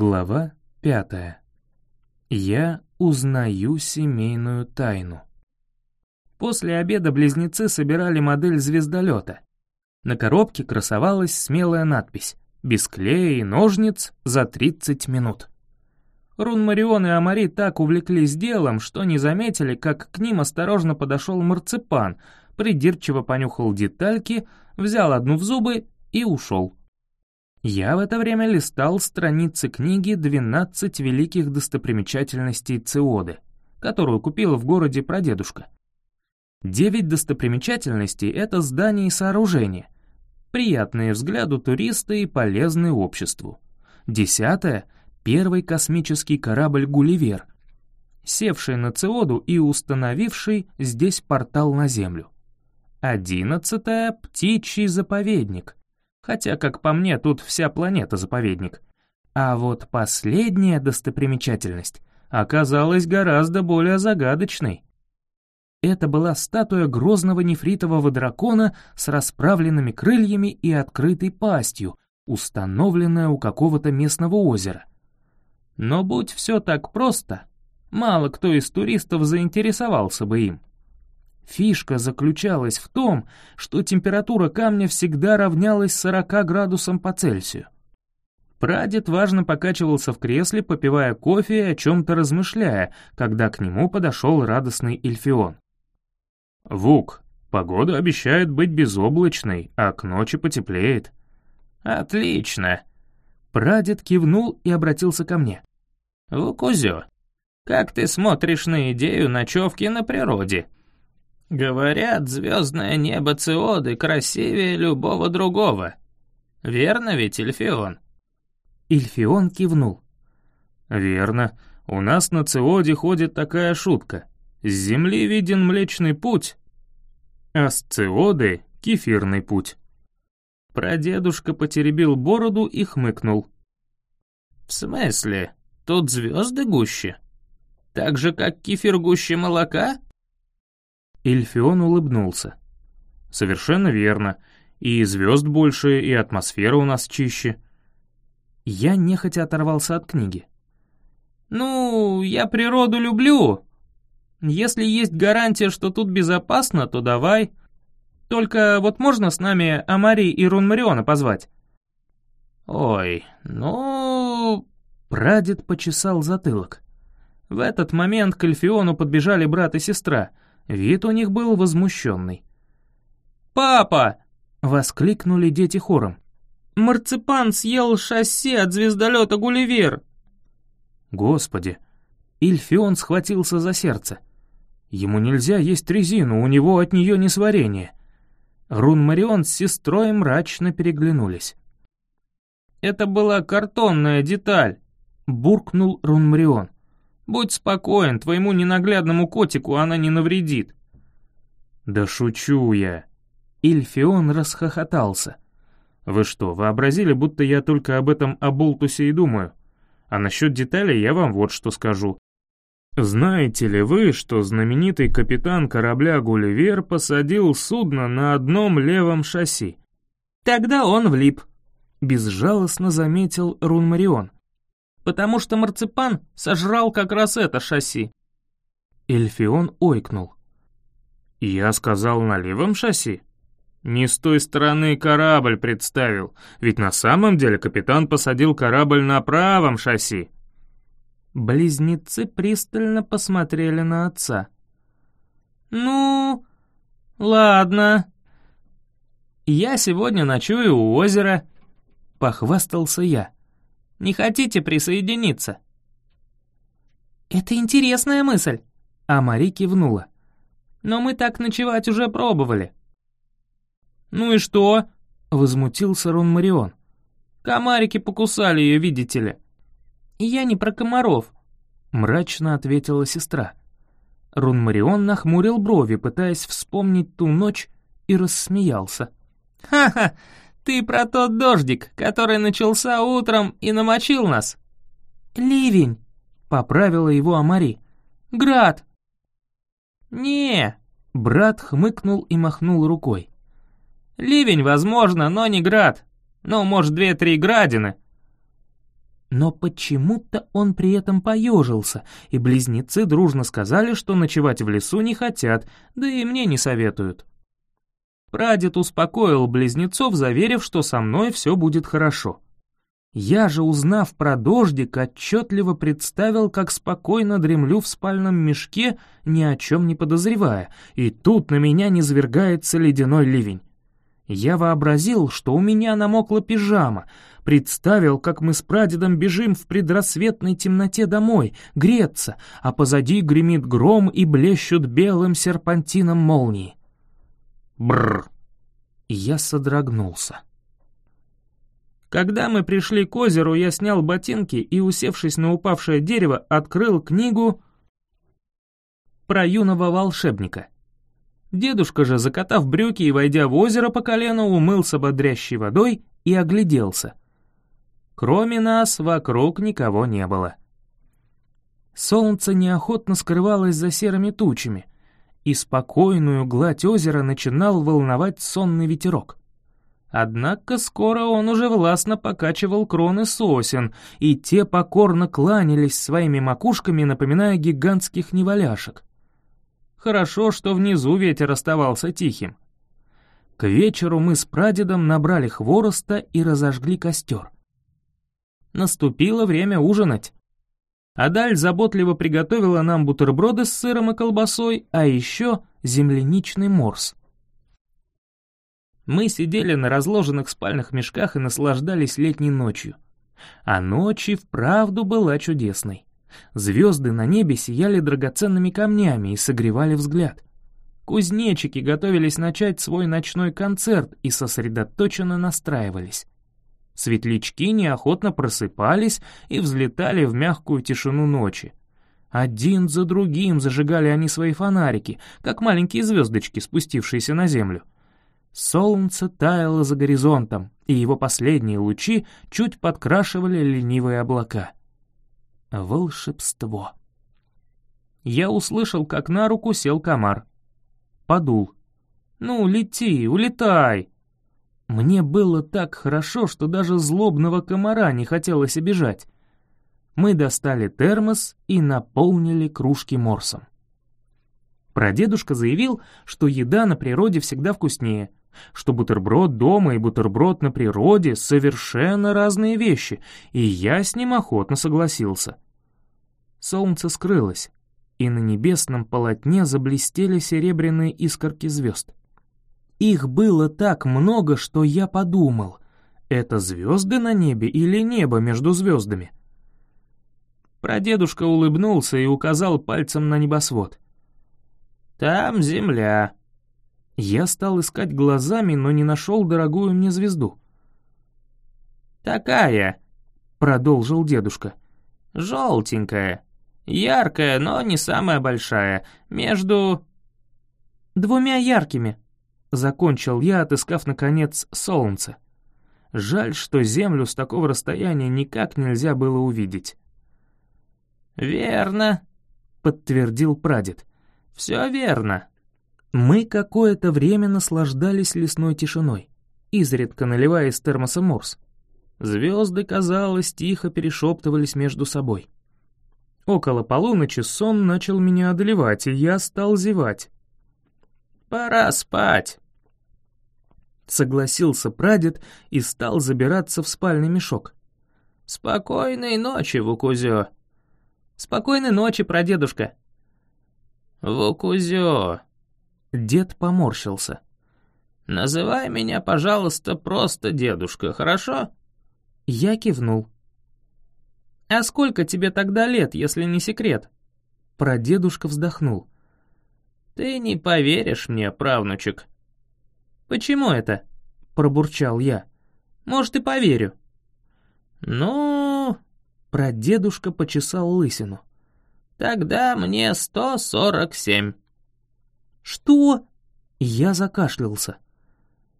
Глава пятая. Я узнаю семейную тайну. После обеда близнецы собирали модель звездолета. На коробке красовалась смелая надпись «Без клея и ножниц за 30 минут». Рун Марион и Амари так увлеклись делом, что не заметили, как к ним осторожно подошел марципан, придирчиво понюхал детальки, взял одну в зубы и ушел. Я в это время листал страницы книги «12 великих достопримечательностей Циоды», которую купила в городе прадедушка. Девять достопримечательностей — это здания и сооружения, приятные взгляду туриста и полезные обществу. Десятое — первый космический корабль «Гулливер», севший на Циоду и установивший здесь портал на Землю. Одиннадцатое — птичий заповедник, хотя, как по мне, тут вся планета заповедник. А вот последняя достопримечательность оказалась гораздо более загадочной. Это была статуя грозного нефритового дракона с расправленными крыльями и открытой пастью, установленная у какого-то местного озера. Но будь все так просто, мало кто из туристов заинтересовался бы им. Фишка заключалась в том, что температура камня всегда равнялась 40 градусам по Цельсию. Прадед важно покачивался в кресле, попивая кофе и о чем-то размышляя, когда к нему подошел радостный Эльфион. «Вук, погода обещает быть безоблачной, а к ночи потеплеет». «Отлично!» Прадед кивнул и обратился ко мне. «Вукузё, как ты смотришь на идею ночевки на природе?» Говорят, звездное небо Циоды красивее любого другого. Верно ведь, Ильфион? Ильфион кивнул. Верно. У нас на Циоде ходит такая шутка. С Земли виден Млечный Путь, а с Циоды — Кефирный Путь. Прадедушка потеребил бороду и хмыкнул. «В смысле? Тут звезды гуще? Так же, как кефир гуще молока?» Ильфион улыбнулся. «Совершенно верно. И звезд больше, и атмосфера у нас чище». Я нехотя оторвался от книги. «Ну, я природу люблю. Если есть гарантия, что тут безопасно, то давай. Только вот можно с нами Амари и Рунмариона позвать?» «Ой, ну...» Прадед почесал затылок. В этот момент к Альфиону подбежали брат и сестра — Вид у них был возмущенный. «Папа!» — воскликнули дети хором. «Марципан съел шасси от звездолета Гулливер!» Господи! Ильфион схватился за сердце. Ему нельзя есть резину, у него от нее несварение. Рун Марион с сестрой мрачно переглянулись. «Это была картонная деталь», — буркнул Рун Марион. Будь спокоен, твоему ненаглядному котику она не навредит». «Да шучу я». Ильфион расхохотался. «Вы что, вообразили, будто я только об этом оболтусе и думаю? А насчет деталей я вам вот что скажу. Знаете ли вы, что знаменитый капитан корабля «Гулливер» посадил судно на одном левом шасси? Тогда он влип, — безжалостно заметил Рунмарион потому что марципан сожрал как раз это шасси». Эльфион ойкнул. «Я сказал на левом шасси?» «Не с той стороны корабль представил, ведь на самом деле капитан посадил корабль на правом шасси». Близнецы пристально посмотрели на отца. «Ну, ладно. Я сегодня ночую у озера», — похвастался я. Не хотите присоединиться?» «Это интересная мысль», — а Мари кивнула. «Но мы так ночевать уже пробовали». «Ну и что?» — возмутился Рон Марион. «Комарики покусали ее, видите ли». «Я не про комаров», — мрачно ответила сестра. Рун Марион нахмурил брови, пытаясь вспомнить ту ночь, и рассмеялся. «Ха-ха, ты про тот дождик, который начался утром и намочил нас?» «Ливень», — поправила его Амари. «Град». «Не», — брат хмыкнул и махнул рукой. «Ливень, возможно, но не град. Ну, может, две-три градины». Но почему-то он при этом поежился, и близнецы дружно сказали, что ночевать в лесу не хотят, да и мне не советуют. Прадед успокоил близнецов, заверив, что со мной все будет хорошо. Я же, узнав про дождик, отчетливо представил, как спокойно дремлю в спальном мешке, ни о чем не подозревая, и тут на меня низвергается ледяной ливень. Я вообразил, что у меня намокла пижама, представил, как мы с прадедом бежим в предрассветной темноте домой, греться, а позади гремит гром и блещут белым серпантином молнии. Бррр! Я содрогнулся. Когда мы пришли к озеру, я снял ботинки и, усевшись на упавшее дерево, открыл книгу про юного волшебника — Дедушка же, закатав брюки и войдя в озеро по колено, умылся бодрящей водой и огляделся. Кроме нас вокруг никого не было. Солнце неохотно скрывалось за серыми тучами, и спокойную гладь озера начинал волновать сонный ветерок. Однако скоро он уже властно покачивал кроны сосен, и те покорно кланялись своими макушками, напоминая гигантских неваляшек. Хорошо, что внизу ветер оставался тихим. К вечеру мы с прадедом набрали хвороста и разожгли костер. Наступило время ужинать. Адаль заботливо приготовила нам бутерброды с сыром и колбасой, а еще земляничный морс. Мы сидели на разложенных спальных мешках и наслаждались летней ночью. А ночь и вправду была чудесной. Звезды на небе сияли драгоценными камнями и согревали взгляд. Кузнечики готовились начать свой ночной концерт и сосредоточенно настраивались. Светлячки неохотно просыпались и взлетали в мягкую тишину ночи. Один за другим зажигали они свои фонарики, как маленькие звездочки, спустившиеся на землю. Солнце таяло за горизонтом, и его последние лучи чуть подкрашивали ленивые облака — Волшебство. Я услышал, как на руку сел комар. Подул. «Ну, лети, улетай!» Мне было так хорошо, что даже злобного комара не хотелось обижать. Мы достали термос и наполнили кружки морсом. Прадедушка заявил, что еда на природе всегда вкуснее, что бутерброд дома и бутерброд на природе — совершенно разные вещи, и я с ним охотно согласился. Солнце скрылось, и на небесном полотне заблестели серебряные искорки звезд. Их было так много, что я подумал, это звезды на небе или небо между звездами? Прадедушка улыбнулся и указал пальцем на небосвод. «Там земля», я стал искать глазами, но не нашел дорогую мне звезду. «Такая», — продолжил дедушка, — «желтенькая, яркая, но не самая большая, между...» «Двумя яркими», — закончил я, отыскав, наконец, солнце. Жаль, что Землю с такого расстояния никак нельзя было увидеть. «Верно», — подтвердил прадед. «Все верно. Мы какое-то время наслаждались лесной тишиной, изредка наливая из термоса морс. Звезды, казалось, тихо перешептывались между собой. Около полуночи сон начал меня одолевать, и я стал зевать. «Пора спать», — согласился прадед и стал забираться в спальный мешок. «Спокойной ночи, Вукузё». «Спокойной ночи, прадедушка». «Вукузё», Дед поморщился. «Называй меня, пожалуйста, просто дедушка, хорошо?» Я кивнул. «А сколько тебе тогда лет, если не секрет?» Прадедушка вздохнул. «Ты не поверишь мне, правнучек». «Почему это?» — пробурчал я. «Может, и поверю». «Ну...» — прадедушка почесал лысину. «Тогда мне сто сорок семь». «Что?» Я закашлялся.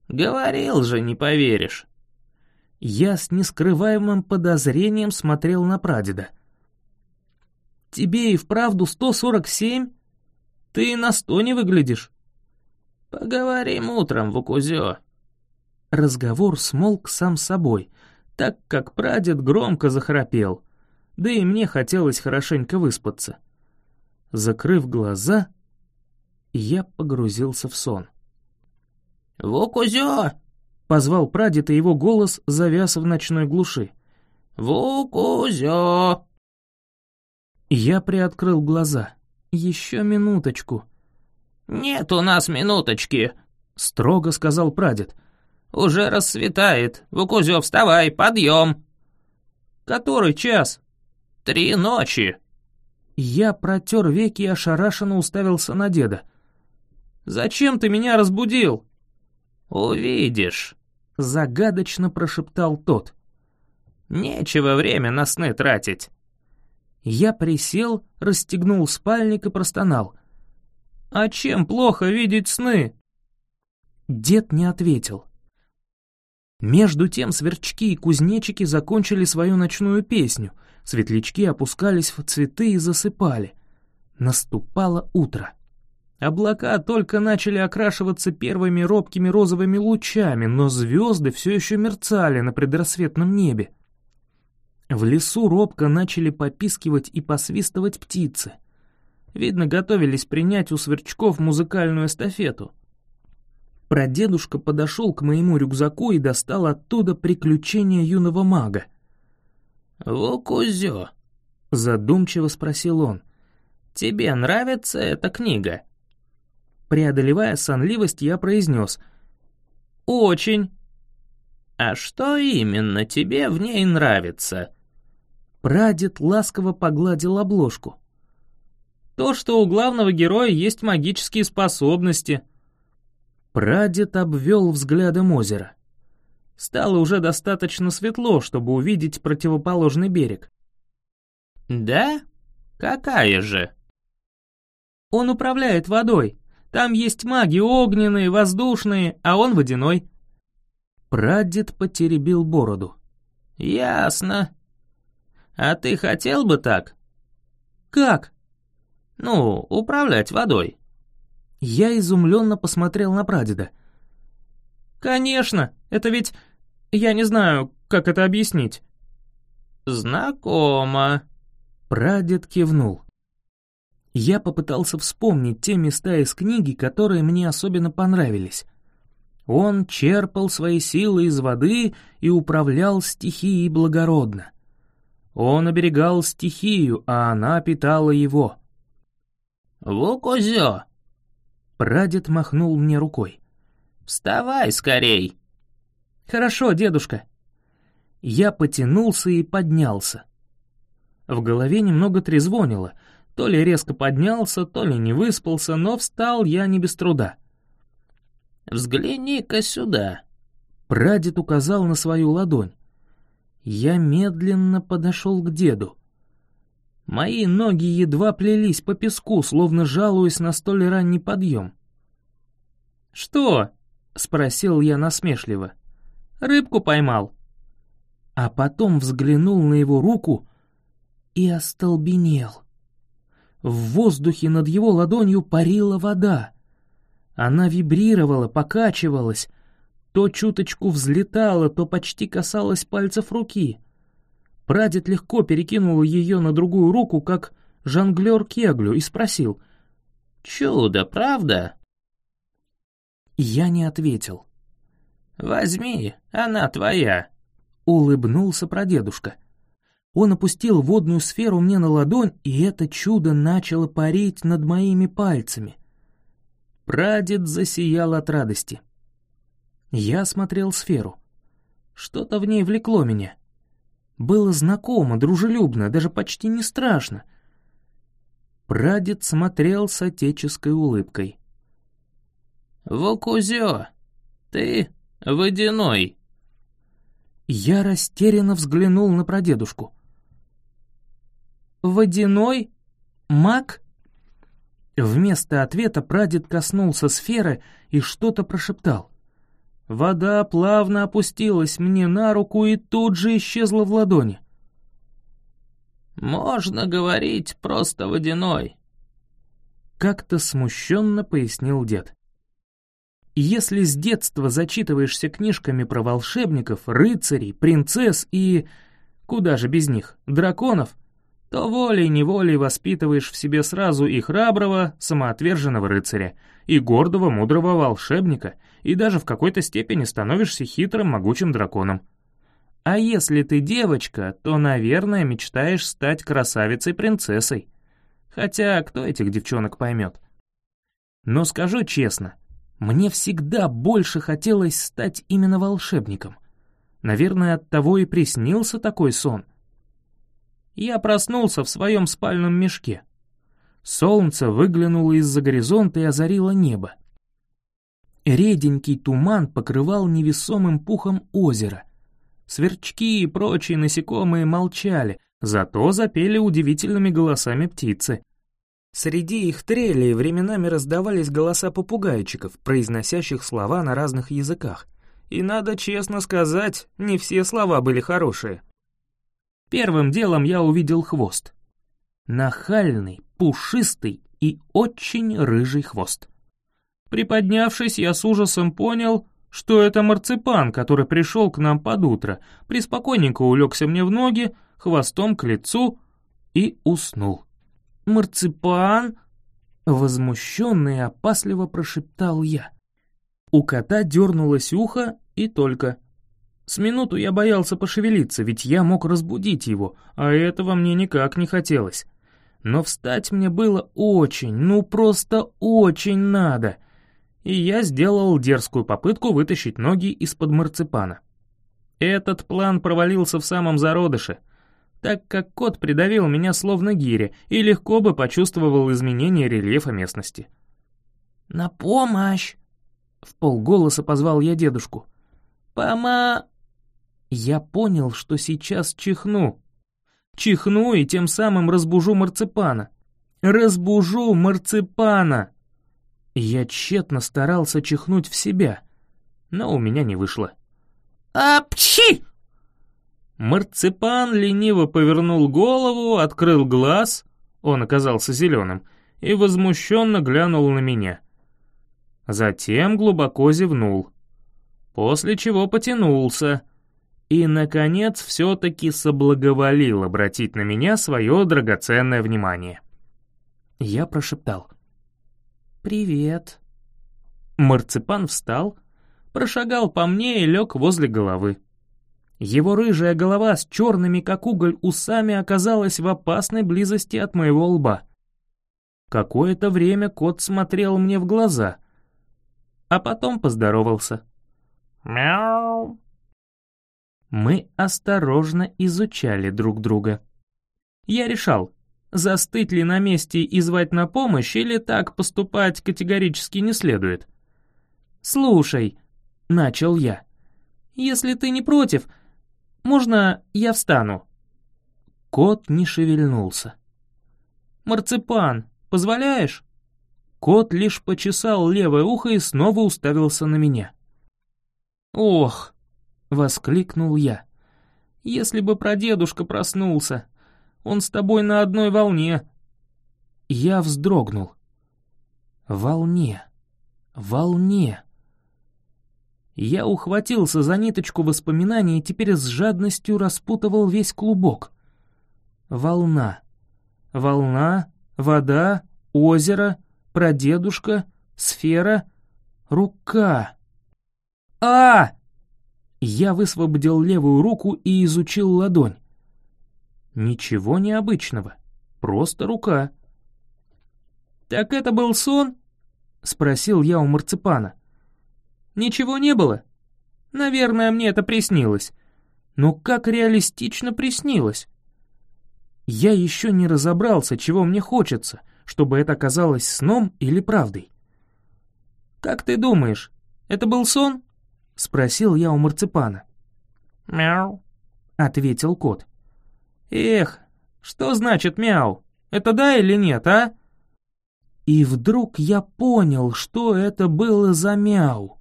«Говорил же, не поверишь». Я с нескрываемым подозрением смотрел на прадеда. «Тебе и вправду 147? Ты на сто не выглядишь». «Поговорим утром, Вукузё». Разговор смолк сам собой. так как прадед громко захрапел, да и мне хотелось хорошенько выспаться. Закрыв глаза, я погрузился в сон. «Вукузё!» — позвал прадед, и его голос завяз в ночной глуши. «Вукузё!» Я приоткрыл глаза. Еще минуточку. «Нет у нас минуточки», — строго сказал прадед. «Уже рассветает. Вукузё, вставай, подъем!» «Который час?» «Три ночи». Я протер веки и ошарашенно уставился на деда. «Зачем ты меня разбудил?» «Увидишь», — загадочно прошептал тот. «Нечего время на сны тратить». Я присел, расстегнул спальник и простонал. «А чем плохо видеть сны?» Дед не ответил. Между тем сверчки и кузнечики закончили свою ночную песню, светлячки опускались в цветы и засыпали. Наступало утро. Облака только начали окрашиваться первыми робкими розовыми лучами, но звезды все еще мерцали на предрассветном небе. В лесу робко начали попискивать и посвистывать птицы. Видно, готовились принять у сверчков музыкальную эстафету. Прадедушка подошел к моему рюкзаку и достал оттуда приключения юного мага. «Вукузё», — задумчиво спросил он, — «тебе нравится эта книга?» Преодолевая сонливость, я произнес «Очень». «А что именно тебе в ней нравится?» Прадед ласково погладил обложку. «То, что у главного героя есть магические способности». Прадед обвел взглядом озеро. Стало уже достаточно светло, чтобы увидеть противоположный берег. «Да? Какая же?» «Он управляет водой. Там есть маги огненные, воздушные, а он водяной». Прадед потеребил бороду. «Ясно. А ты хотел бы так?» «Как?» «Ну, управлять водой». Я изумленно посмотрел на прадеда. «Конечно, это ведь... Я не знаю, как это объяснить». «Знакомо». Прадед кивнул. Я попытался вспомнить те места из книги, которые мне особенно понравились. Он черпал свои силы из воды и управлял стихией благородно. Он оберегал стихию, а она питала его. «Вукузё!» Прадед махнул мне рукой. «Вставай скорей!» «Хорошо, дедушка». Я потянулся и поднялся. В голове немного трезвонило — то ли резко поднялся, то ли не выспался, но встал я не без труда. «Взгляни-ка сюда!» Прадед указал на свою ладонь. Я медленно подошел к деду. Мои ноги едва плелись по песку, словно жалуясь на столь ранний подъем. «Что?» — спросил я насмешливо. «Рыбку поймал». А потом взглянул на его руку и остолбенел. В воздухе над его ладонью парила вода. Она вибрировала, покачивалась, то чуточку взлетала, то почти касалась пальцев руки. Прадед легко перекинул ее на другую руку, как жонглер кеглю, и спросил. «Чудо, правда?» Я не ответил. «Возьми, она твоя», — улыбнулся прадедушка. Он опустил водную сферу мне на ладонь, и это чудо начало парить над моими пальцами. Прадед засиял от радости. Я смотрел сферу. Что-то в ней влекло меня. Было знакомо, дружелюбно, даже почти не страшно. Прадед смотрел с отеческой улыбкой. «Вукузё, ты водяной». Я растерянно взглянул на прадедушку водяной? Маг?» Вместо ответа прадед коснулся сферы и что-то прошептал. Вода плавно опустилась мне на руку и тут же исчезла в ладони. «Можно говорить просто водяной», — как-то смущенно пояснил дед. Если с детства зачитываешься книжками про волшебников, рыцарей, принцесс и... куда же без них, драконов, то волей-неволей воспитываешь в себе сразу и храброго, самоотверженного рыцаря, и гордого, мудрого волшебника, и даже в какой-то степени становишься хитрым, могучим драконом. А если ты девочка, то, наверное, мечтаешь стать красавицей-принцессой. Хотя кто этих девчонок поймет? Но скажу честно, мне всегда больше хотелось стать именно волшебником. Наверное, от того и приснился такой сон. Я проснулся в своем спальном мешке. Солнце выглянуло из-за горизонта и озарило небо. Реденький туман покрывал невесомым пухом озеро. Сверчки и прочие насекомые молчали, зато запели удивительными голосами птицы. Среди их трелей временами раздавались голоса попугайчиков, произносящих слова на разных языках. И надо честно сказать, не все слова были хорошие. Первым делом я увидел хвост. Нахальный, пушистый и очень рыжий хвост. Приподнявшись, я с ужасом понял, что это марципан, который пришел к нам под утро, приспокойненько улегся мне в ноги, хвостом к лицу и уснул. «Марципан?» — возмущенно и опасливо прошептал я. У кота дернулось ухо и только. С минуту я боялся пошевелиться, ведь я мог разбудить его, а этого мне никак не хотелось. Но встать мне было очень, ну просто очень надо, и я сделал дерзкую попытку вытащить ноги из-под марципана. Этот план провалился в самом зародыше — так как кот придавил меня словно гири и легко бы почувствовал изменение рельефа местности. «На помощь!» — в полголоса позвал я дедушку. «Пома...» Я понял, что сейчас чихну. Чихну и тем самым разбужу марципана. Разбужу марципана! Я тщетно старался чихнуть в себя, но у меня не вышло. «Апчи!» Марципан лениво повернул голову, открыл глаз, он оказался зеленым, и возмущенно глянул на меня. Затем глубоко зевнул, после чего потянулся и, наконец, все-таки соблаговолил обратить на меня свое драгоценное внимание. Я прошептал «Привет». Марципан встал, прошагал по мне и лег возле головы. Его рыжая голова с черными, как уголь, усами оказалась в опасной близости от моего лба. Какое-то время кот смотрел мне в глаза, а потом поздоровался. «Мяу!» Мы осторожно изучали друг друга. Я решал, застыть ли на месте и звать на помощь, или так поступать категорически не следует. «Слушай», — начал я, — «если ты не против, можно я встану?» Кот не шевельнулся. «Марципан, позволяешь?» Кот лишь почесал левое ухо и снова уставился на меня. «Ох!» — воскликнул я. «Если бы прадедушка проснулся! Он с тобой на одной волне!» Я вздрогнул. «Волне! Волне!» Я ухватился за ниточку воспоминаний и теперь с жадностью распутывал весь клубок. Волна. Волна, вода, озеро, прадедушка, сфера, рука. а Я высвободил левую руку и изучил ладонь. Ничего необычного, просто рука. «Так это был сон?» — спросил я у марципана. Ничего не было? Наверное, мне это приснилось. Но как реалистично приснилось? Я еще не разобрался, чего мне хочется, чтобы это казалось сном или правдой. «Как ты думаешь, это был сон?» — спросил я у марципана. «Мяу», — ответил кот. «Эх, что значит мяу? Это да или нет, а?» И вдруг я понял, что это было за мяу.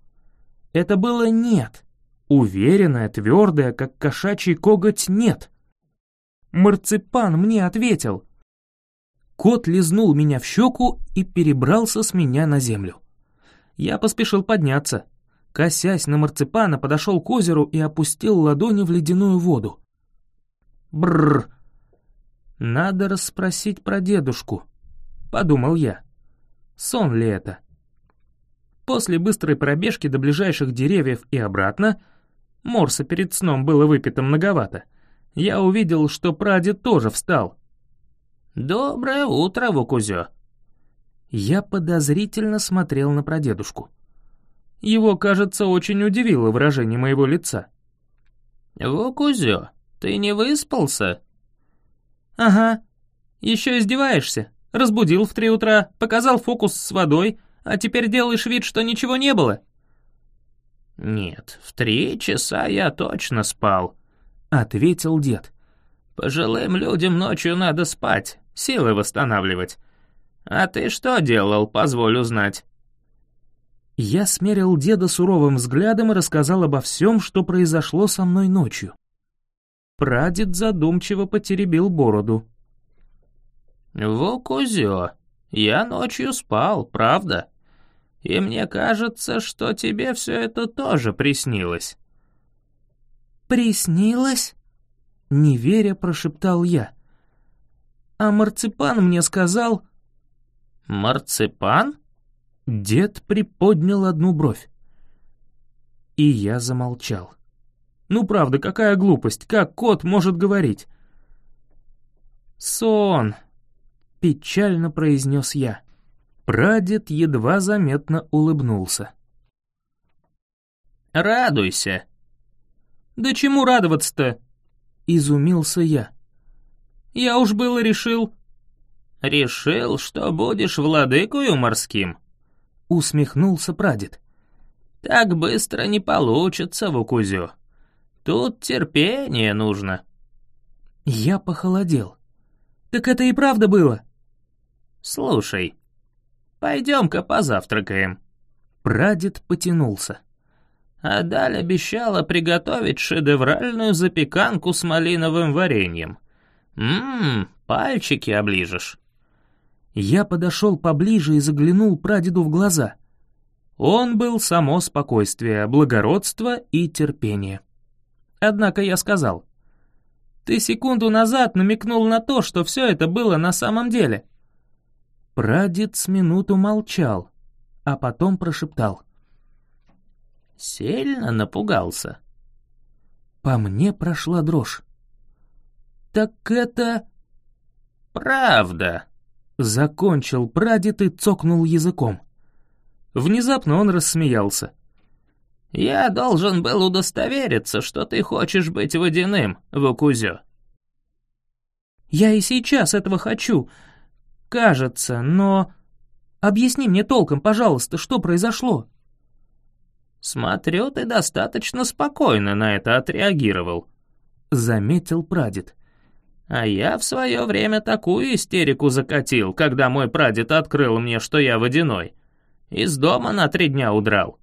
Это было «нет». Уверенное, твердое, как кошачий коготь «нет». Марципан мне ответил. Кот лизнул меня в щеку и перебрался с меня на землю. Я поспешил подняться. Косясь на марципана, подошел к озеру и опустил ладони в ледяную воду. Бррр. Надо расспросить про дедушку, подумал я. Сон ли это? После быстрой пробежки до ближайших деревьев и обратно, морса перед сном было выпито многовато, я увидел, что прадед тоже встал. «Доброе утро, Вукузё!» Я подозрительно смотрел на прадедушку. Его, кажется, очень удивило выражение моего лица. «Вукузё, ты не выспался?» «Ага. Еще издеваешься? Разбудил в три утра, показал фокус с водой, а теперь делаешь вид, что ничего не было?» «Нет, в три часа я точно спал», — ответил дед. «Пожилым людям ночью надо спать, силы восстанавливать. А ты что делал, позволь узнать?» Я смерил деда суровым взглядом и рассказал обо всем, что произошло со мной ночью. Прадед задумчиво потеребил бороду. «Вукузё, я ночью спал, правда? И мне кажется, что тебе все это тоже приснилось». «Приснилось?» — неверя прошептал я. «А марципан мне сказал...» «Марципан?» Дед приподнял одну бровь. И я замолчал. Ну правда, какая глупость, как кот может говорить? «Сон», — печально произнес я. Прадед едва заметно улыбнулся. «Радуйся». «Да чему радоваться-то?» — изумился я. «Я уж было решил...» «Решил, что будешь владыкою морским?» — усмехнулся прадед. «Так быстро не получится, Вукузю. Тут терпение нужно». Я похолодел. «Так это и правда было?» «Слушай, пойдем-ка позавтракаем». Прадед потянулся. Адаль обещала приготовить шедевральную запеканку с малиновым вареньем. Ммм, пальчики оближешь. Я подошел поближе и заглянул прадеду в глаза. Он был само спокойствие, благородство и терпение. Однако я сказал, «Ты секунду назад намекнул на то, что все это было на самом деле». Прадед с минуту молчал, а потом прошептал. «Сильно напугался?» По мне прошла дрожь. «Так это...» «Правда», Закончил прадед и цокнул языком. Внезапно он рассмеялся. «Я должен был удостовериться, что ты хочешь быть водяным, Вукузё». «Я и сейчас этого хочу. Кажется, но...» «Объясни мне толком, пожалуйста, что произошло?» «Смотрю, ты достаточно спокойно на это отреагировал», — заметил прадед. А я в свое время такую истерику закатил, когда мой прадед открыл мне, что я водяной. Из дома на три дня удрал.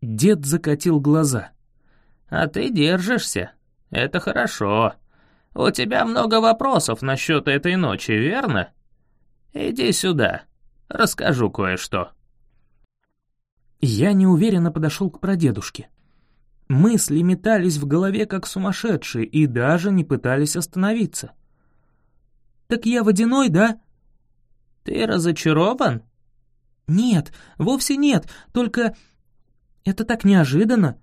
Дед закатил глаза. А ты держишься. Это хорошо. У тебя много вопросов насчет этой ночи, верно? Иди сюда. Расскажу кое-что. Я неуверенно подошел к прадедушке. Мысли метались в голове как сумасшедшие и даже не пытались остановиться. «Так я водяной, да?» «Ты разочарован?» «Нет, вовсе нет, только это так неожиданно».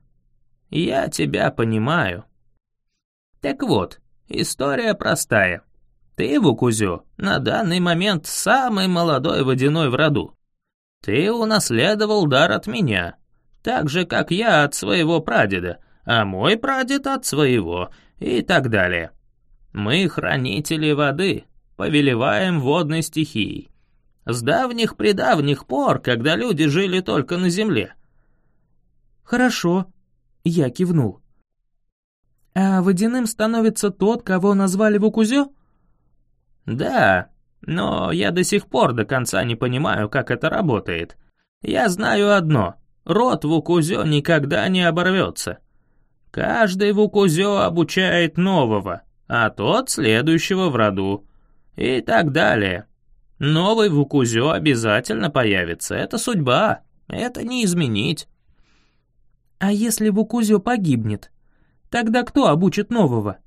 «Я тебя понимаю». «Так вот, история простая. Ты, Вукузю, на данный момент самый молодой водяной в роду. Ты унаследовал дар от меня, так же, как я от своего прадеда, а мой прадед от своего, и так далее. Мы хранители воды, повелеваем водной стихией. С давних-предавних пор, когда люди жили только на земле. «Хорошо», — я кивнул. «А водяным становится тот, кого назвали Вукузё?» «Да, но я до сих пор до конца не понимаю, как это работает. Я знаю одно — Род Вукузё никогда не оборвется. Каждый Вукузё обучает нового, а тот следующего в роду. И так далее. Новый Вукузё обязательно появится, это судьба, это не изменить. А если Вукузё погибнет, тогда кто обучит нового?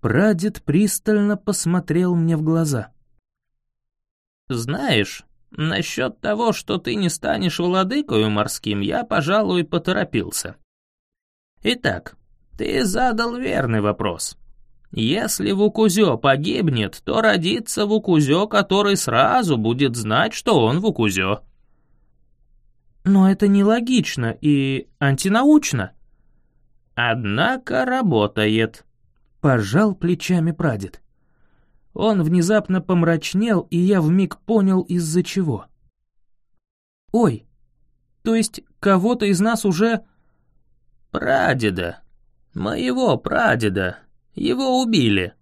Прадед пристально посмотрел мне в глаза. Знаешь, насчет того, что ты не станешь владыкою морским, я, пожалуй, поторопился. Итак, ты задал верный вопрос. Если Вукузё погибнет, то родится Вукузё, который сразу будет знать, что он Вукузё. Но это нелогично и антинаучно. Однако работает. Пожал плечами прадед. Он внезапно помрачнел, и я вмиг понял, из-за чего. «Ой, то есть кого-то из нас уже...» «Прадеда. Моего прадеда. Его убили».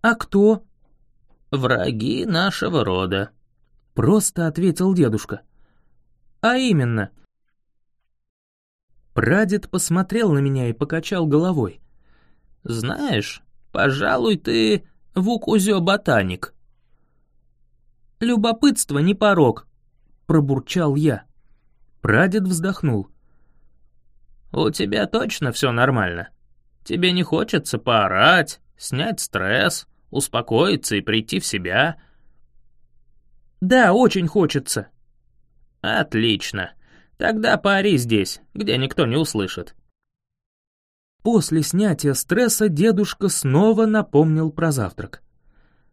«А кто?» «Враги нашего рода», — просто ответил дедушка. «А именно?» Прадед посмотрел на меня и покачал головой. «Знаешь, пожалуй, ты Вукузё-ботаник». «Любопытство не порог», — пробурчал я. Прадед вздохнул. «У тебя точно все нормально? Тебе не хочется поорать, снять стресс, успокоиться и прийти в себя?» «Да, очень хочется». «Отлично. Тогда поори здесь, где никто не услышит». После снятия стресса дедушка снова напомнил про завтрак.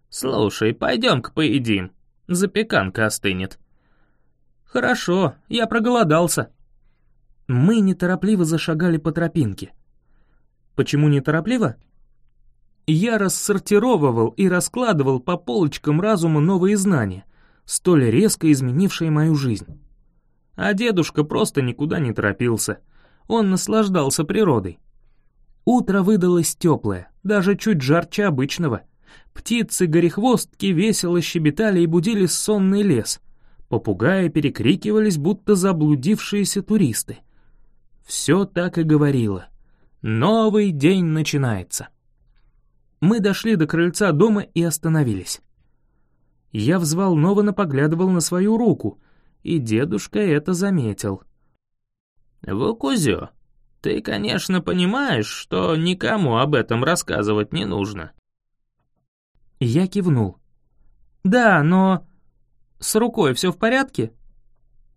«Слушай, пойдем-ка поедим. Запеканка остынет». «Хорошо, я проголодался». Мы неторопливо зашагали по тропинке. Почему неторопливо? Я рассортировывал и раскладывал по полочкам разума новые знания, столь резко изменившие мою жизнь. А дедушка просто никуда не торопился. Он наслаждался природой. Утро выдалось теплое, даже чуть жарче обычного. Птицы-горехвостки весело щебетали и будили сонный лес. Попугаи перекрикивались, будто заблудившиеся туристы. Все так и говорило. Новый день начинается. Мы дошли до крыльца дома и остановились. Я взволнованно поглядывал на свою руку, и дедушка это заметил. «Вукузё, ты, конечно, понимаешь, что никому об этом рассказывать не нужно. Я кивнул. Да, но... С рукой все в порядке?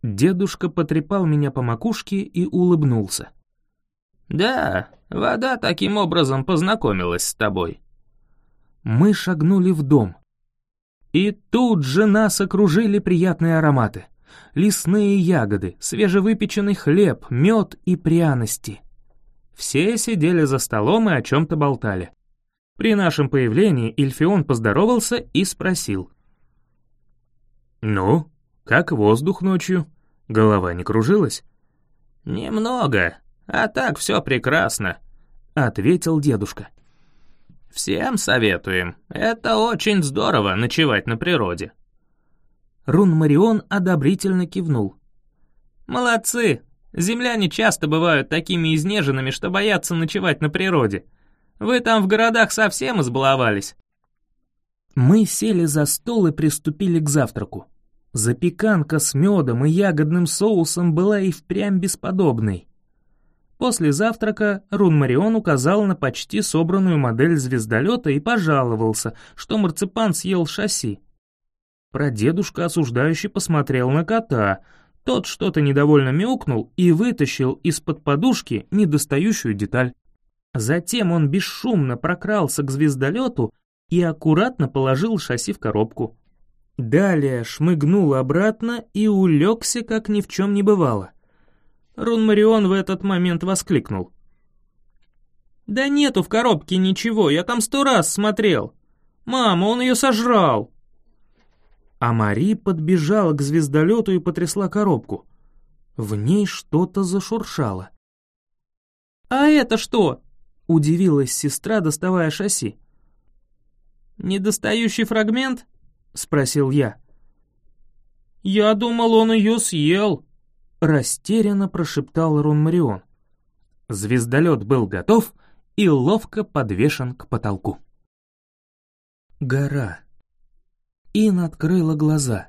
Дедушка потрепал меня по макушке и улыбнулся. Да, вода таким образом познакомилась с тобой. Мы шагнули в дом. И тут же нас окружили приятные ароматы лесные ягоды, свежевыпеченный хлеб, мед и пряности. Все сидели за столом и о чем-то болтали. При нашем появлении Ильфион поздоровался и спросил. «Ну, как воздух ночью? Голова не кружилась?» «Немного, а так все прекрасно», — ответил дедушка. «Всем советуем. Это очень здорово ночевать на природе». Рун-Марион одобрительно кивнул. «Молодцы! Земляне часто бывают такими изнеженными, что боятся ночевать на природе. Вы там в городах совсем избаловались». Мы сели за стол и приступили к завтраку. Запеканка с медом и ягодным соусом была и впрямь бесподобной. После завтрака Рун-Марион указал на почти собранную модель звездолета и пожаловался, что марципан съел шасси. Прадедушка осуждающий посмотрел на кота. Тот что-то недовольно мяукнул и вытащил из-под подушки недостающую деталь. Затем он бесшумно прокрался к звездолету и аккуратно положил шасси в коробку. Далее шмыгнул обратно и улегся, как ни в чем не бывало. Рунмарион в этот момент воскликнул. «Да нету в коробке ничего, я там сто раз смотрел. Мама, он ее сожрал!» А Мари подбежала к звездолету и потрясла коробку. В ней что-то зашуршало. «А это что?» — удивилась сестра, доставая шасси. «Недостающий фрагмент?» — спросил я. «Я думал, он ее съел», — растерянно прошептал Рунмарион. Звездолет был готов и ловко подвешен к потолку. Гора. Ин открыла глаза.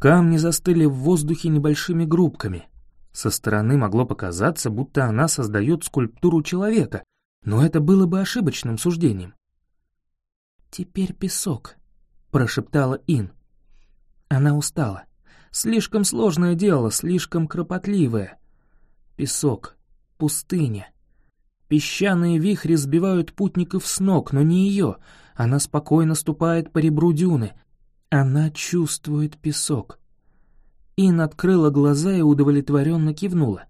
Камни застыли в воздухе небольшими группками. Со стороны могло показаться, будто она создает скульптуру человека, но это было бы ошибочным суждением. «Теперь песок», — прошептала Ин. Она устала. Слишком сложное дело, слишком кропотливое. Песок, пустыня. Песчаные вихри сбивают путников с ног, но не ее. Она спокойно ступает по ребру дюны. Она чувствует песок. Ин открыла глаза и удовлетворенно кивнула.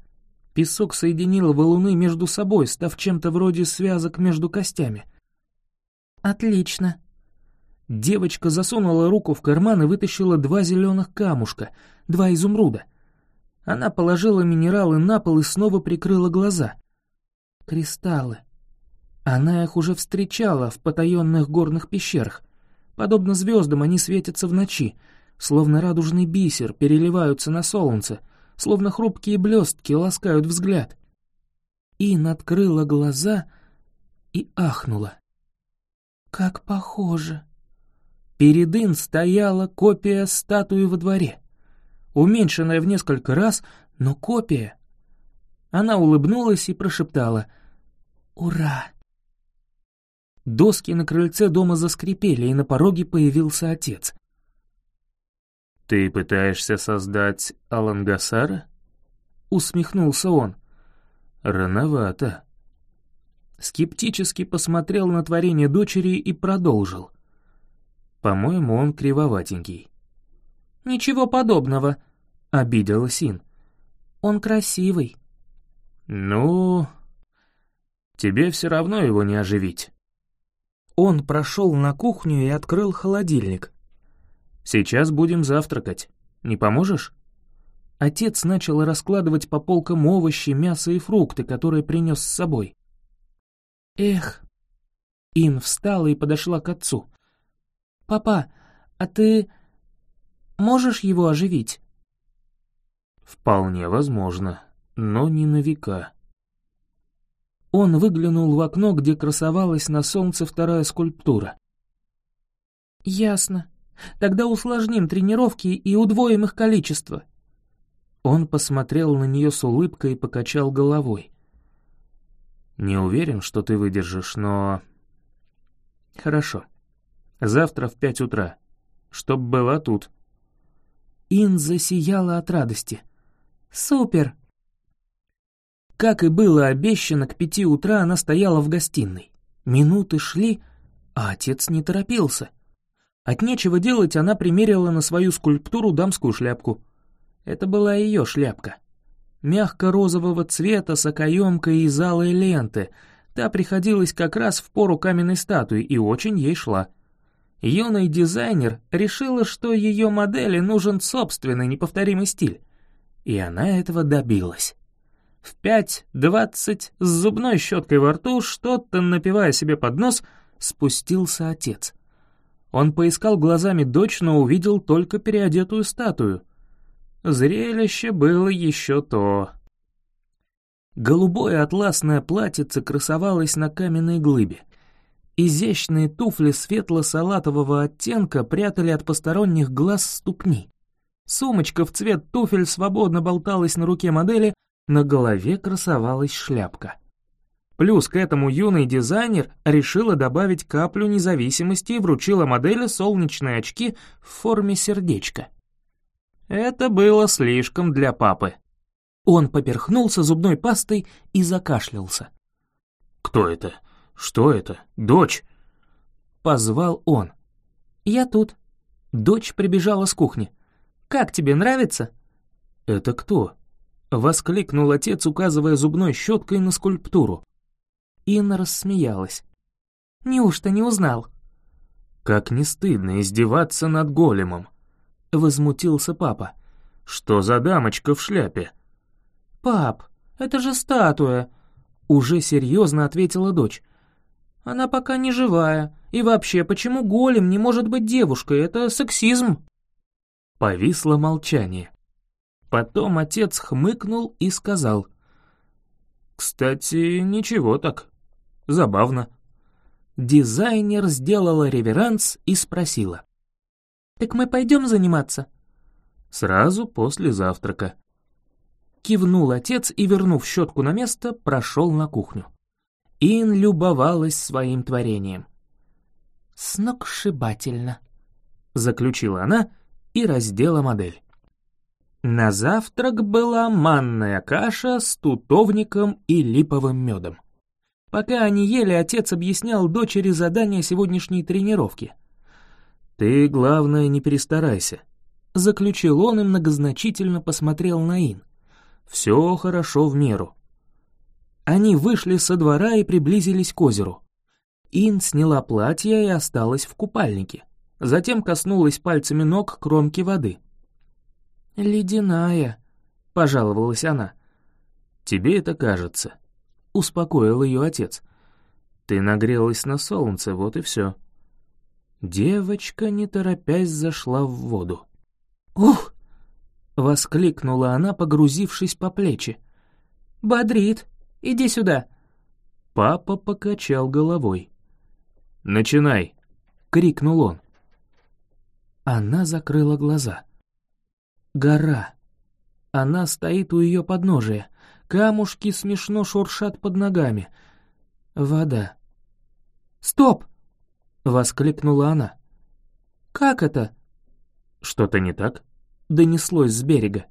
Песок соединил валуны между собой, став чем-то вроде связок между костями. «Отлично». Девочка засунула руку в карман и вытащила два зеленых камушка, два изумруда. Она положила минералы на пол и снова прикрыла глаза. Кристаллы. Она их уже встречала в потаенных горных пещерах. Подобно звездам они светятся в ночи, словно радужный бисер, переливаются на солнце, словно хрупкие блестки ласкают взгляд. Ин открыла глаза и ахнула. «Как похоже!» Перед Ин стояла копия статуи во дворе. Уменьшенная в несколько раз, но копия. Она улыбнулась и прошептала «Ура!». Доски на крыльце дома заскрипели, и на пороге появился отец. «Ты пытаешься создать Алангасара?» Усмехнулся он. «Рановато». Скептически посмотрел на творение дочери и продолжил. «По-моему, он кривоватенький». «Ничего подобного», — обидела Син. «Он красивый». «Ну...» «Тебе все равно его не оживить». Он прошел на кухню и открыл холодильник. «Сейчас будем завтракать. Не поможешь?» Отец начал раскладывать по полкам овощи, мясо и фрукты, которые принес с собой. «Эх!» Ин встала и подошла к отцу. «Папа, а ты можешь его оживить?» «Вполне возможно, но не на века». Он выглянул в окно, где красовалась на солнце вторая скульптура. «Ясно. Тогда усложним тренировки и удвоим их количество». Он посмотрел на нее с улыбкой и покачал головой. «Не уверен, что ты выдержишь, но...» «Хорошо. Завтра в пять утра. Чтоб была тут». Ин засияла от радости. «Супер!» Как и было обещано, к пяти утра она стояла в гостиной. Минуты шли, а отец не торопился. От нечего делать она примерила на свою скульптуру дамскую шляпку. Это была ее шляпка. Мягко-розового цвета с окоемкой из алой ленты. Та приходилась как раз в пору каменной статуи и очень ей шла. Юный дизайнер решила, что ее модели нужен собственный неповторимый стиль. И она этого добилась. В пять двадцать с зубной щеткой во рту, что-то напивая себе под нос, спустился отец. Он поискал глазами дочь, но увидел только переодетую статую. Зрелище было еще то. Голубое атласное платьице красовалось на каменной глыбе. Изящные туфли светло-салатового оттенка прятали от посторонних глаз ступни. Сумочка в цвет туфель свободно болталась на руке модели, на голове красовалась шляпка. Плюс к этому юный дизайнер решила добавить каплю независимости и вручила модели солнечные очки в форме сердечка. Это было слишком для папы. Он поперхнулся зубной пастой и закашлялся. «Кто это? Что это? Дочь?» Позвал он. «Я тут». Дочь прибежала с кухни. «Как тебе нравится?» «Это кто?» — воскликнул отец, указывая зубной щеткой на скульптуру. Инна рассмеялась. «Неужто не узнал?» «Как не стыдно издеваться над големом!» — возмутился папа. «Что за дамочка в шляпе?» «Пап, это же статуя!» — уже серьезно ответила дочь. «Она пока не живая. И вообще, почему голем не может быть девушкой? Это сексизм!» Повисло молчание. Потом отец хмыкнул и сказал. «Кстати, ничего так. Забавно». Дизайнер сделала реверанс и спросила. «Так мы пойдем заниматься?» «Сразу после завтрака». Кивнул отец и, вернув щетку на место, прошел на кухню. Ин любовалась своим творением. «Сногсшибательно», — заключила она и раздела модель. На завтрак была манная каша с тутовником и липовым медом. Пока они ели, отец объяснял дочери задание сегодняшней тренировки. «Ты, главное, не перестарайся», — заключил он и многозначительно посмотрел на Ин. «Все хорошо в меру». Они вышли со двора и приблизились к озеру. Ин сняла платье и осталась в купальнике. Затем коснулась пальцами ног кромки воды. «Ледяная», — пожаловалась она. «Тебе это кажется», — успокоил ее отец. «Ты нагрелась на солнце, вот и все». Девочка, не торопясь, зашла в воду. «Ух!» — воскликнула она, погрузившись по плечи. «Бодрит, иди сюда!» Папа покачал головой. «Начинай!» — крикнул он. Она закрыла глаза. Гора. Она стоит у ее подножия. Камушки смешно шуршат под ногами. Вода. «Стоп!» — воскликнула она. «Как это?» «Что-то не так?» — донеслось с берега.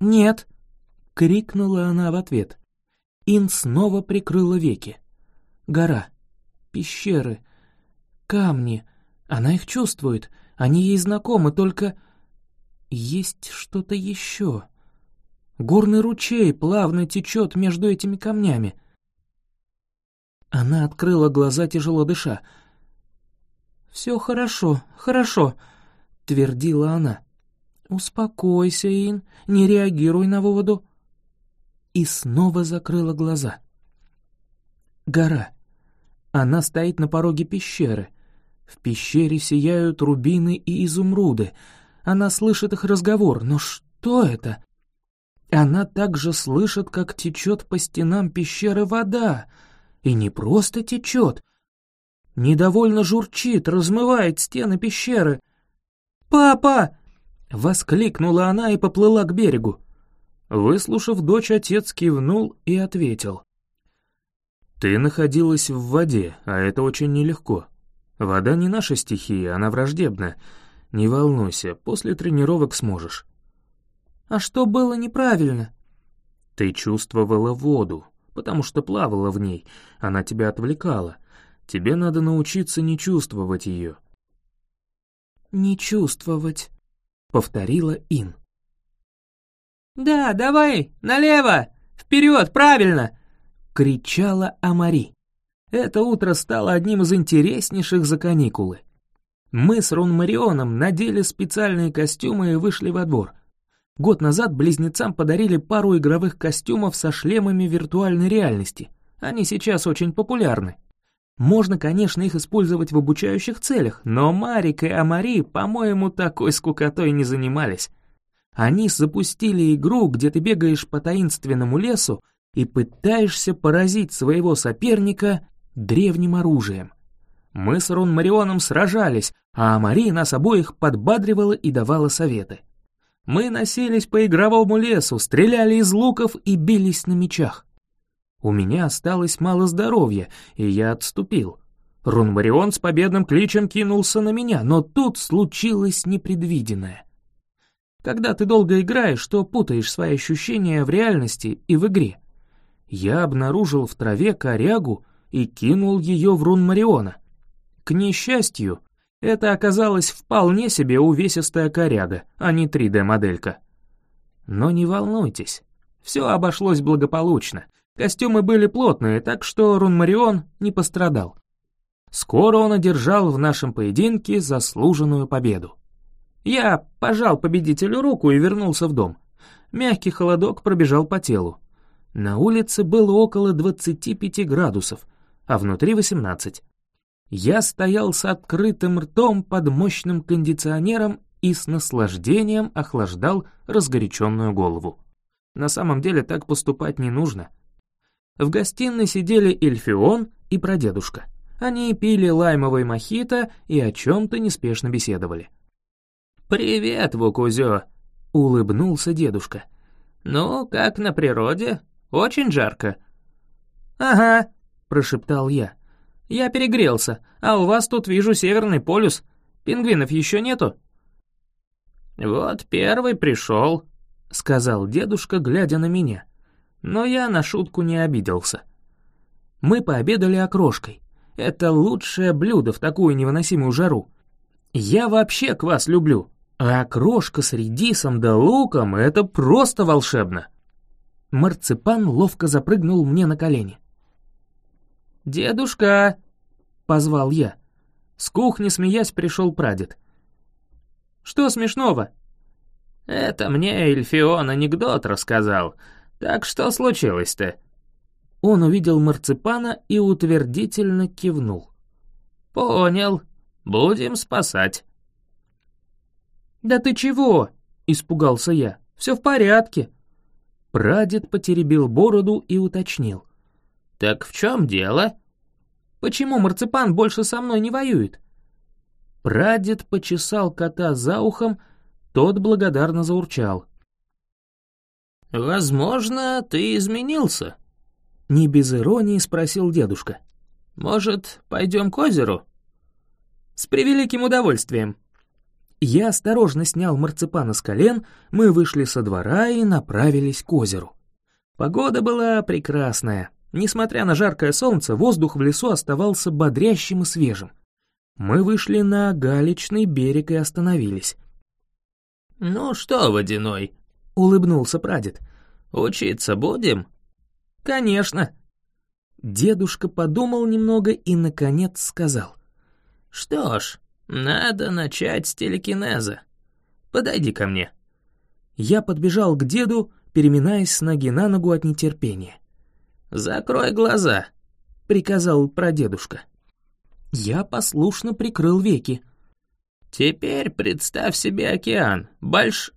«Нет!» — крикнула она в ответ. Ин снова прикрыла веки. Гора, пещеры, камни. Она их чувствует, они ей знакомы, только... Есть что-то еще. Горный ручей плавно течет между этими камнями. Она открыла глаза, тяжело дыша. «Все хорошо, хорошо», — твердила она. «Успокойся, Ин, не реагируй на выводу». И снова закрыла глаза. Гора. Она стоит на пороге пещеры. В пещере сияют рубины и изумруды. Она слышит их разговор, но что это? Она также слышит, как течет по стенам пещеры вода. И не просто течет. Недовольно журчит, размывает стены пещеры. «Папа!» — воскликнула она и поплыла к берегу. Выслушав дочь, отец кивнул и ответил. «Ты находилась в воде, а это очень нелегко. Вода не наша стихия, она враждебна. Не волнуйся, после тренировок сможешь». «А что было неправильно?» «Ты чувствовала воду, потому что плавала в ней, она тебя отвлекала. Тебе надо научиться не чувствовать ее». «Не чувствовать», — повторила Ин. «Да, давай, налево! Вперед, правильно!» — кричала Амари. Это утро стало одним из интереснейших за каникулы. Мы с Рон Марионом надели специальные костюмы и вышли во двор. Год назад близнецам подарили пару игровых костюмов со шлемами виртуальной реальности. Они сейчас очень популярны. Можно, конечно, их использовать в обучающих целях, но Марик и Амари, по-моему, такой скукотой не занимались. Они запустили игру, где ты бегаешь по таинственному лесу и пытаешься поразить своего соперника древним оружием. Мы с Рон Марионом сражались, а Мари нас обоих подбадривала и давала советы. Мы носились по игровому лесу, стреляли из луков и бились на мечах. У меня осталось мало здоровья, и я отступил. Рун Марион с победным кличем кинулся на меня, но тут случилось непредвиденное. Когда ты долго играешь, то путаешь свои ощущения в реальности и в игре. Я обнаружил в траве корягу и кинул ее в Рун Мариона — к несчастью, это оказалась вполне себе увесистая коряга, а не 3D-моделька. Но не волнуйтесь, все обошлось благополучно. Костюмы были плотные, так что Рунмарион не пострадал. Скоро он одержал в нашем поединке заслуженную победу. Я пожал победителю руку и вернулся в дом. Мягкий холодок пробежал по телу. На улице было около 25 градусов, а внутри 18. Я стоял с открытым ртом под мощным кондиционером и с наслаждением охлаждал разгоряченную голову. На самом деле так поступать не нужно. В гостиной сидели Эльфион и прадедушка. Они пили лаймовый мохито и о чем-то неспешно беседовали. «Привет, Вукузё!» — улыбнулся дедушка. «Ну, как на природе? Очень жарко». «Ага», — прошептал я. «Я перегрелся, а у вас тут вижу Северный полюс. Пингвинов еще нету?» «Вот первый пришел», — сказал дедушка, глядя на меня. Но я на шутку не обиделся. Мы пообедали окрошкой. Это лучшее блюдо в такую невыносимую жару. Я вообще квас люблю, а окрошка с редисом да луком — это просто волшебно. Марципан ловко запрыгнул мне на колени. «Дедушка!» — позвал я. С кухни, смеясь, пришел прадед. «Что смешного?» «Это мне Эльфион анекдот рассказал. Так что случилось-то?» Он увидел марципана и утвердительно кивнул. «Понял. Будем спасать». «Да ты чего?» — испугался я. «Все в порядке». Прадед потеребил бороду и уточнил. «Так в чем дело?» «Почему марципан больше со мной не воюет?» Прадед почесал кота за ухом, тот благодарно заурчал. «Возможно, ты изменился», — не без иронии спросил дедушка. «Может, пойдем к озеру?» «С превеликим удовольствием». Я осторожно снял марципана с колен, мы вышли со двора и направились к озеру. Погода была прекрасная. Несмотря на жаркое солнце, воздух в лесу оставался бодрящим и свежим. Мы вышли на галечный берег и остановились. «Ну что, Водяной?» — улыбнулся прадед. «Учиться будем?» «Конечно». Дедушка подумал немного и, наконец, сказал. «Что ж, надо начать с телекинеза. Подойди ко мне». Я подбежал к деду, переминаясь с ноги на ногу от нетерпения. «Закрой глаза», — приказал прадедушка. Я послушно прикрыл веки. «Теперь представь себе океан, больш...»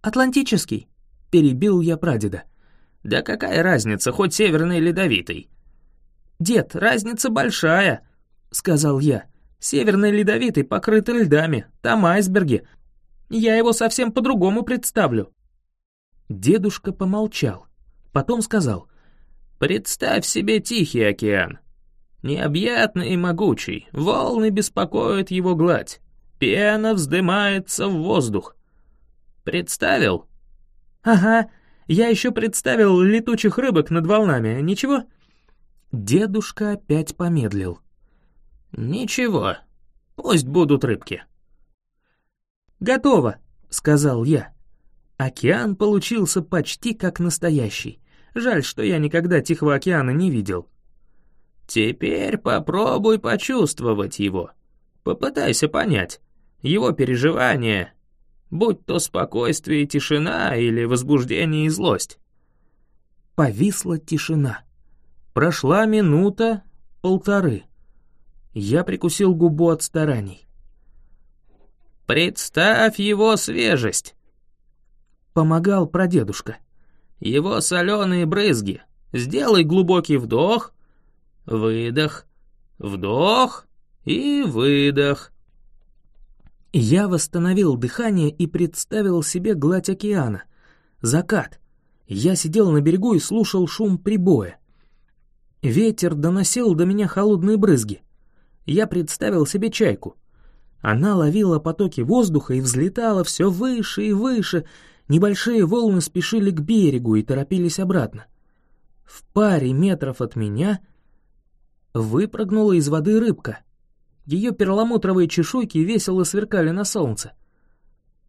«Атлантический», — перебил я прадеда. «Да какая разница, хоть северный ледовитый?» «Дед, разница большая», — сказал я. «Северный ледовитый покрыт льдами, там айсберги. Я его совсем по-другому представлю». Дедушка помолчал, потом сказал. «Представь себе Тихий океан. Необъятный и могучий, волны беспокоят его гладь. Пена вздымается в воздух. Представил? Ага, я еще представил летучих рыбок над волнами, ничего? Дедушка опять помедлил. Ничего, пусть будут рыбки. Готово, сказал я. Океан получился почти как настоящий. Жаль, что я никогда Тихого океана не видел. Теперь попробуй почувствовать его. Попытайся понять его переживания, будь то спокойствие и тишина или возбуждение и злость. Повисла тишина. Прошла минута, полторы. Я прикусил губу от стараний. «Представь его свежесть!» Помогал прадедушка. «Его соленые брызги. Сделай глубокий вдох, выдох, вдох и выдох. Я восстановил дыхание и представил себе гладь океана. Закат. Я сидел на берегу и слушал шум прибоя. Ветер доносил до меня холодные брызги. Я представил себе чайку. Она ловила потоки воздуха и взлетала все выше и выше. Небольшие волны спешили к берегу и торопились обратно. В паре метров от меня выпрыгнула из воды рыбка — ее перламутровые чешуйки весело сверкали на солнце.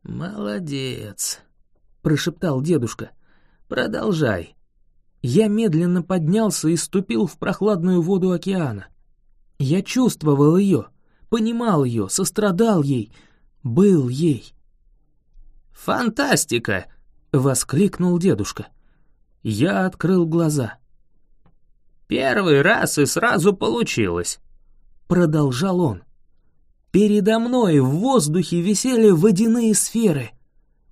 «Молодец», — прошептал дедушка. «Продолжай». Я медленно поднялся и ступил в прохладную воду океана. Я чувствовал ее, понимал ее, сострадал ей, был ей. «Фантастика!» — воскликнул дедушка. Я открыл глаза. «Первый раз и сразу получилось продолжал он. Передо мной в воздухе висели водяные сферы.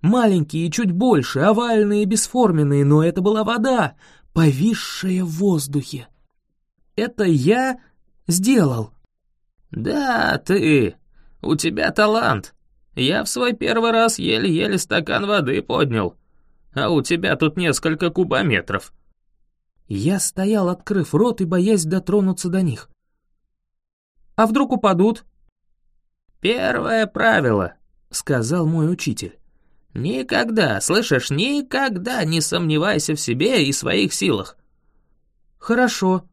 Маленькие чуть больше, овальные бесформенные, но это была вода, повисшая в воздухе. Это я сделал. «Да, ты. У тебя талант. Я в свой первый раз еле-еле стакан воды поднял, а у тебя тут несколько кубометров». Я стоял, открыв рот и боясь дотронуться до них. «А вдруг упадут?» «Первое правило», — сказал мой учитель. «Никогда, слышишь, никогда не сомневайся в себе и своих силах». «Хорошо».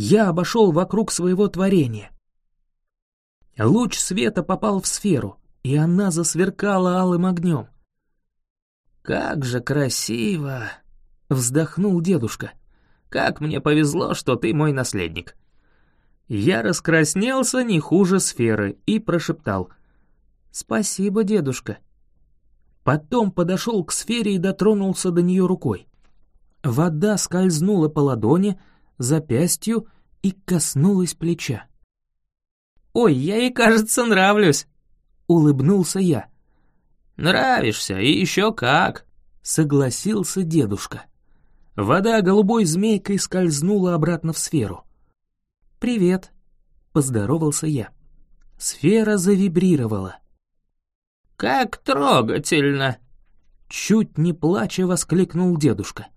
Я обошел вокруг своего творения. Луч света попал в сферу, и она засверкала алым огнем. «Как же красиво!» — вздохнул дедушка. «Как мне повезло, что ты мой наследник!» Я раскраснелся не хуже сферы и прошептал. «Спасибо, дедушка». Потом подошел к сфере и дотронулся до нее рукой. Вода скользнула по ладони, запястью и коснулась плеча. «Ой, я ей, кажется, нравлюсь», — улыбнулся я. «Нравишься, и еще как», — согласился дедушка. Вода голубой змейкой скользнула обратно в сферу. «Привет», — поздоровался я. Сфера завибрировала. «Как трогательно!» Чуть не плача воскликнул дедушка.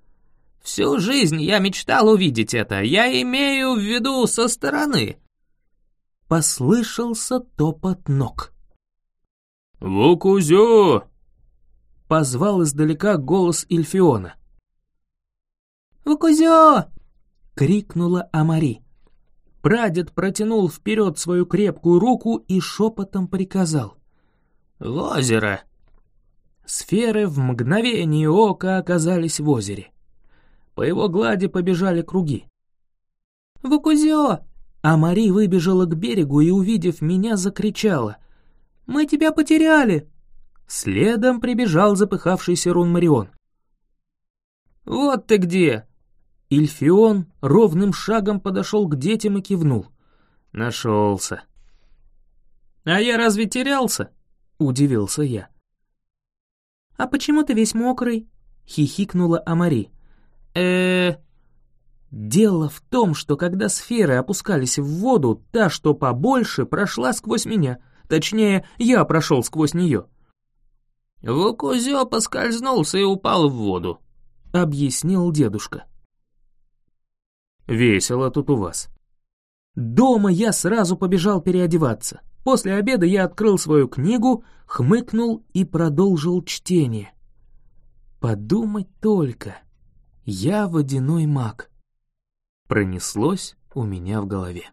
«Всю жизнь я мечтал увидеть это, я имею в виду со стороны». Послышался топот ног. «Вукузю!» Позвал издалека голос Ильфиона. «Вукузё!» — крикнула Амари. Прадед протянул вперед свою крепкую руку и шепотом приказал. «В озеро!» Сферы в мгновение ока оказались в озере. По его глади побежали круги. «Вукузё!» А Мари выбежала к берегу и, увидев меня, закричала. «Мы тебя потеряли!» Следом прибежал запыхавшийся Рун Марион. «Вот ты где!» Ильфион ровным шагом подошел к детям и кивнул. Нашелся. «А я разве терялся?» — удивился я. «А почему ты весь мокрый?» — хихикнула Амари. Э Дело в том, что когда сферы опускались в воду, та, что побольше, прошла сквозь меня. Точнее, я прошел сквозь нее. «Вукузё поскользнулся и упал в воду», — объяснил дедушка. Весело тут у вас. Дома я сразу побежал переодеваться. После обеда я открыл свою книгу, хмыкнул и продолжил чтение. Подумать только. Я водяной маг. Пронеслось у меня в голове.